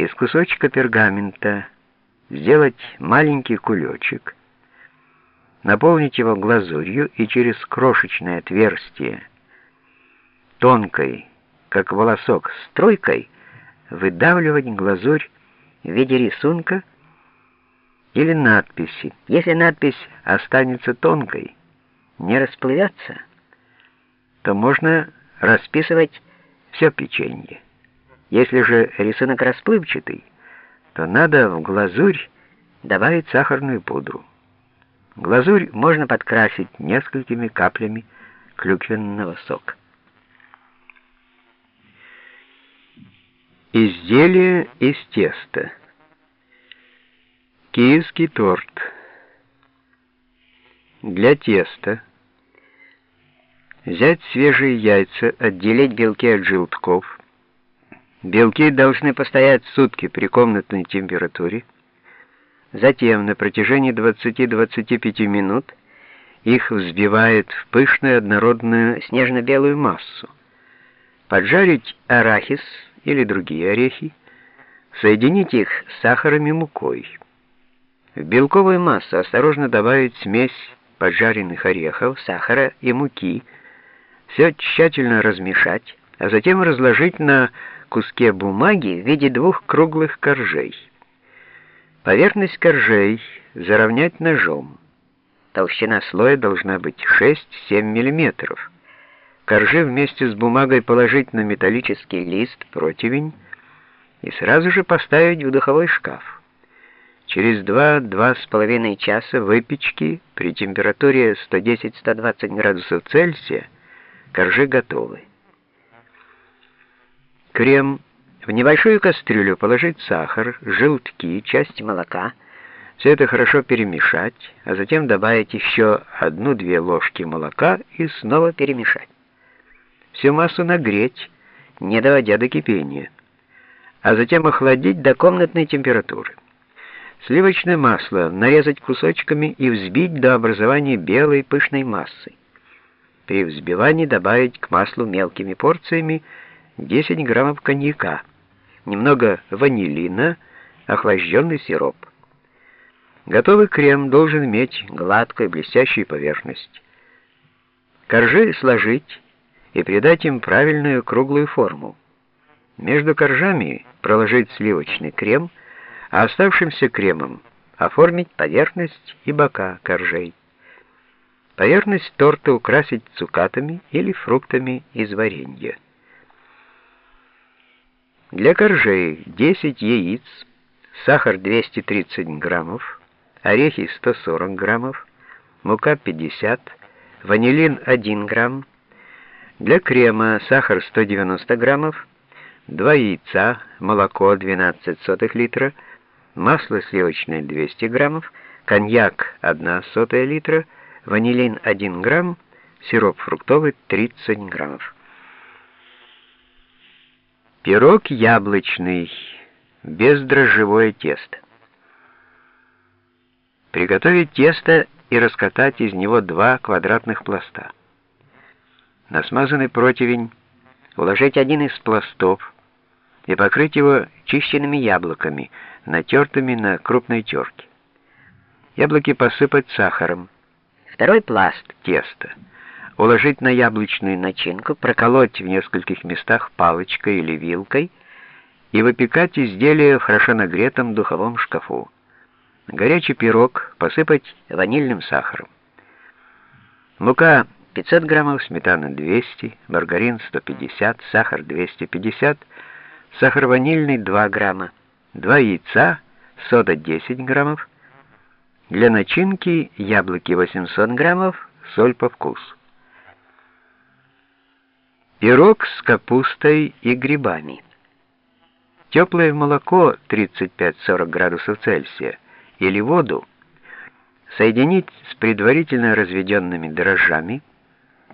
из кусочка пергамента сделать маленький кулечек, наполнить его глазурью и через крошечное отверстие тонкой, как волосок, стройкой выдавливать глазурь в виде рисунка или надписи. Если надпись останется тонкой, не расплывется, то можно расписывать все печенье. Если же рисунок расплывчатый, то надо в глазурь добавить сахарную пудру. Глазурь можно подкрасить несколькими каплями клюквенного сока. Изделие из теста. Киевский торт. Для теста взять свежие яйца, отделить белки от желтков. Белки должны постоять сутки при комнатной температуре. Затем на протяжении 20-25 минут их взбивают в пышную однородную снежно-белую массу. Поджарить арахис или другие орехи, соединить их с сахаром и мукой. В белковую массу осторожно добавить смесь поджаренных орехов, сахара и муки, все тщательно размешать, а затем разложить на куске бумаги в виде двух круглых коржей. Поверхность коржей заровнять ножом. Толщина слоя должна быть 6-7 мм. Коржи вместе с бумагой положить на металлический лист, противень, и сразу же поставить в духовой шкаф. Через 2-2,5 часа выпечки при температуре 110-120 градусов Цельсия коржи готовы. Крем. В небольшую кастрюлю положить сахар, желтки, часть молока. Все это хорошо перемешать, а затем добавить еще одну-две ложки молока и снова перемешать. Всю массу нагреть, не доводя до кипения, а затем охладить до комнатной температуры. Сливочное масло нарезать кусочками и взбить до образования белой пышной массы. При взбивании добавить к маслу мелкими порциями 10 граммов коньяка, немного ванилина, охлажденный сироп. Готовый крем должен иметь гладкую блестящую поверхность. Коржи сложить и придать им правильную круглую форму. Между коржами проложить сливочный крем – а оставшимся кремом оформить поверхность и бока коржей. Поверхность торта украсить цукатами или фруктами из варенья. Для коржей 10 яиц, сахар 230 граммов, орехи 140 граммов, мука 50, ванилин 1 грамм, для крема сахар 190 граммов, 2 яйца, молоко 12 сотых литра, масло сливочное 200 граммов, коньяк 1 сотая литра, ванилин 1 грамм, сироп фруктовый 30 граммов. Пирог яблочный, бездрожжевое тесто. Приготовить тесто и раскатать из него два квадратных пласта. На смазанный противень уложить один из пластов и покрыть его чищенными яблоками – натертыми на крупной терке. Яблоки посыпать сахаром. Второй пласт теста уложить на яблочную начинку, проколоть в нескольких местах палочкой или вилкой и выпекать изделие в хорошо нагретом духовом шкафу. Горячий пирог посыпать ванильным сахаром. Мука 500 граммов, сметана 200, маргарин 150, сахар 250, сахар ванильный 2 грамма. 2 яйца, сода 10 граммов, для начинки яблоки 800 граммов, соль по вкусу. Пирог с капустой и грибами. Теплое молоко 35-40 градусов Цельсия или воду соединить с предварительно разведенными дрожжами,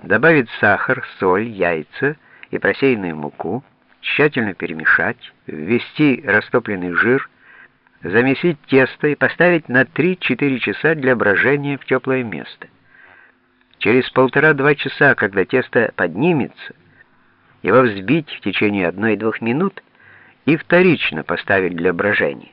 добавить сахар, соль, яйца и просеянную муку, тщательно перемешать, ввести растопленный жир, замесить тесто и поставить на 3-4 часа для брожения в теплое место. Через полтора-два часа, когда тесто поднимется, его взбить в течение 1-2 минут и вторично поставить для брожения.